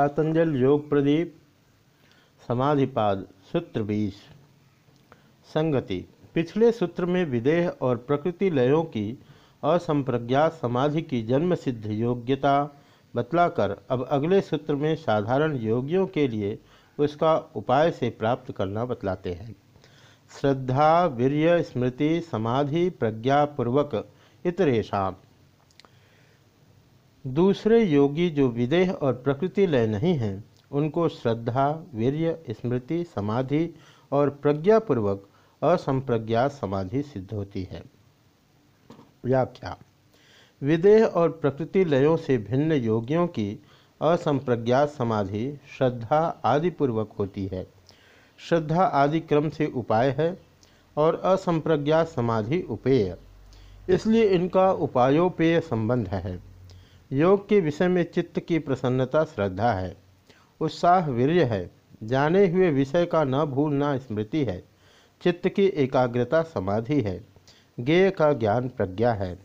पातंजल योग प्रदीप, समाधिपाद सूत्र बीस। संगति, पिछले सूत्र में विदेह और प्रकृति लयों की असंप्रज्ञात समाधि की जन्म सिद्ध योग्यता बतलाकर अब अगले सूत्र में साधारण योगियों के लिए उसका उपाय से प्राप्त करना बतलाते हैं। श्रद्धा, वीर्य, स्मृति, समाधि प्रज्ञापूर्वक इतरेशा दूसरे योगी जो विदेह और प्रकृति लय नहीं हैं, उनको श्रद्धा, वीर्य, स्मृति, समाधि और प्रज्ञापूर्वक असंप्रज्ञात समाधि सिद्ध होती है। व्याख्या। विदेह और प्रकृति लयों से भिन्न योगियों की असंप्रज्ञात समाधि श्रद्धा आदि पूर्वक होती है। श्रद्धा आदि क्रम से उपाय है और असंप्रज्ञात समाधि उपेय। इसलिए इनका उपायोपेय संबंध है। योग के विषय में चित्त की प्रसन्नता, श्रद्धा है। उत्साह वीर्य है। जाने हुए विषय का न भूलना स्मृति है। चित्त की एकाग्रता समाधि है। ज्ञेय का ज्ञान प्रज्ञा है।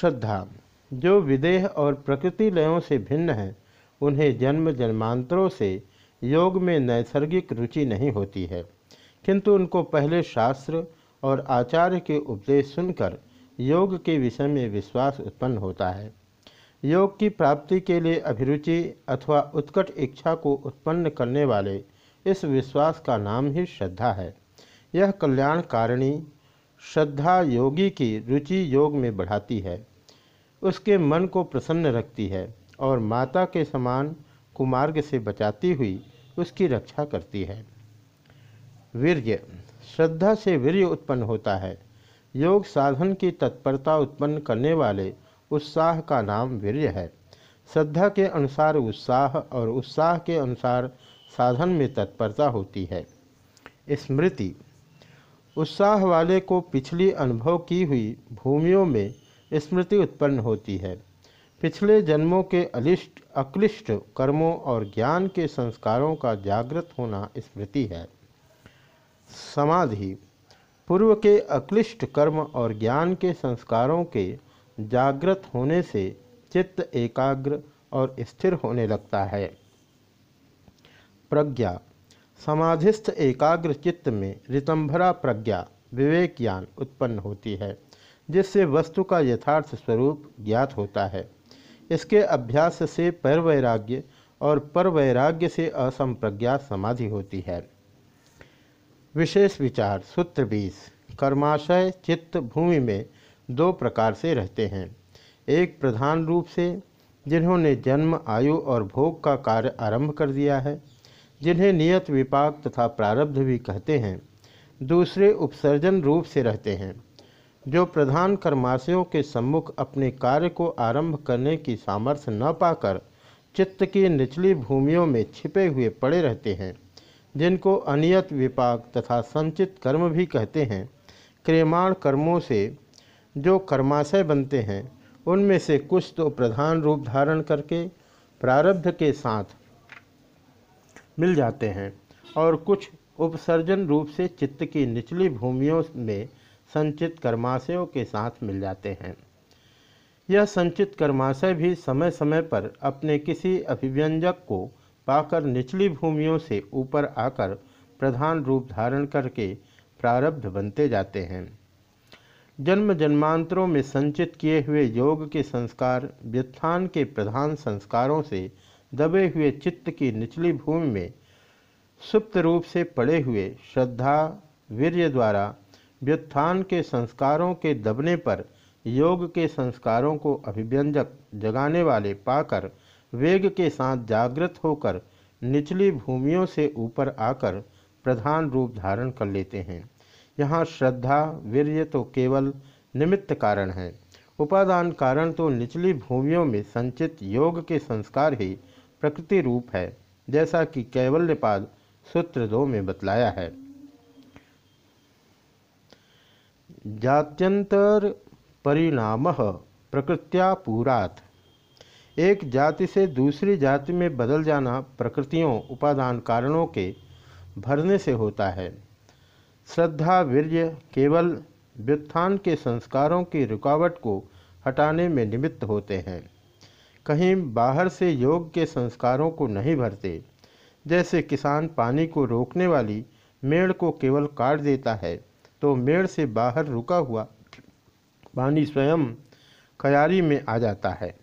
श्रद्धा। जो विदेह और प्रकृति लयों से भिन्न है, उन्हें जन्म जन्मांतरों से योग में नैसर्गिक रुचि नहीं होती है। किंतु उनको पहले शास्त्र और आचार्य के उपदेश सुनकर योग के विषय में विश्वास उत्पन्न होता है। योग की प्राप्ति के लिए अभिरुचि अथवा उत्कट इच्छा को उत्पन्न करने वाले इस विश्वास का नाम ही श्रद्धा है। यह कल्याण कारिणी श्रद्धा योगी की रुचि योग में बढ़ाती है। उसके मन को प्रसन्न रखती है और माता के समान कुमार्ग से बचाती हुई उसकी रक्षा करती है। वीर्य, श्रद्धा से वीर्य उत्पन्न होता है। योग साधन की तत्परता उत्पन्न करने वाले उत्साह का नाम वीर्य है। श्रद्धा के अनुसार उत्साह और उत्साह के अनुसार साधन में तत्परता होती है। स्मृति। उत्साह वाले को पिछली अनुभव की हुई भूमियों में स्मृति उत्पन्न होती है। पिछले जन्मों के अलिष्ट, अक्लिष्ट कर्मों और ज्ञान के संस्कारों का जागृत होना स्मृति है। समाधि। पूर्व के अक्लिष्ट कर्म और ज्ञान के संस्कारों के जागृत होने से चित्त एकाग्र और स्थिर होने लगता है। प्रज्ञा। समाधिस्थ एकाग्र चित्त में रितंभरा प्रज्ञा विवेक ज्ञान उत्पन्न होती है, जिससे वस्तु का यथार्थ स्वरूप ज्ञात होता है। इसके अभ्यास से परवैराग्य और परवैराग्य से असंप्रज्ञात समाधि होती है। विशेष विचार, सूत्र बीस। कर्माशय चित्त भूमि में दो प्रकार से रहते हैं। एक प्रधान रूप से, जिन्होंने जन्म, आयु और भोग का कार्य आरंभ कर दिया है, जिन्हें नियत विपाक तथा प्रारब्ध भी कहते हैं। दूसरे उपसर्जन रूप से रहते हैं, जो प्रधान कर्माशयों के सम्मुख अपने कार्य को आरंभ करने की सामर्थ्य न पाकर चित्त की निचली भूमियों में छिपे हुए पड़े रहते हैं। जिनको अनियत विपाक तथा संचित कर्म भी कहते हैं, क्रियमाण कर्मों से जो कर्माशय बनते हैं, उनमें से कुछ तो प्रधान रूप धारण करके प्रारब्ध के साथ मिल जाते हैं और कुछ उपसर्जन रूप से चित्त की निचली भूमियों में संचित कर्माशयों के साथ मिल जाते हैं। यह संचित कर्माशय भी समय समय पर अपने किसी अभिव्यंजक को पाकर निचली भूमियों से ऊपर आकर प्रधान रूप धारण करके प्रारब्ध बनते जाते हैं। जन्म जन्मांतरों में संचित किए हुए योग के संस्कार, व्युत्थान के प्रधान संस्कारों से दबे हुए चित्त की निचली भूमि में सुप्त रूप से पड़े हुए श्रद्धा, वीर्य द्वारा व्युत्थान के संस्कारों के दबने पर योग के संस्कारों को अभिव्यंजक जगाने वाले पाकर वेग के साथ जागृत होकर निचली भूमियों से ऊपर आकर प्रधान रूप धारण कर लेते हैं। यहाँ श्रद्धा, वीर्य तो केवल निमित्त कारण है। उपादान कारण तो निचली भूमियों में संचित योग के संस्कार ही प्रकृति रूप है, जैसा कि कैवल्यपाद सूत्र दो में बतलाया है। जात्यंतर परिणाम प्रकृत्या पूरात। एक जाति से दूसरी जाति में बदल जाना प्रकृतियों, उपादान कारणों के भरने से होता है। श्रद्धा, वीर्य केवल व्युत्थान के संस्कारों की रुकावट को हटाने में निमित्त होते हैं। कहीं बाहर से योग के संस्कारों को नहीं भरते, जैसे किसान पानी को रोकने वाली मेड़ को केवल काट देता है तो मेड़ से बाहर रुका हुआ पानी स्वयं खयारी में आ जाता है।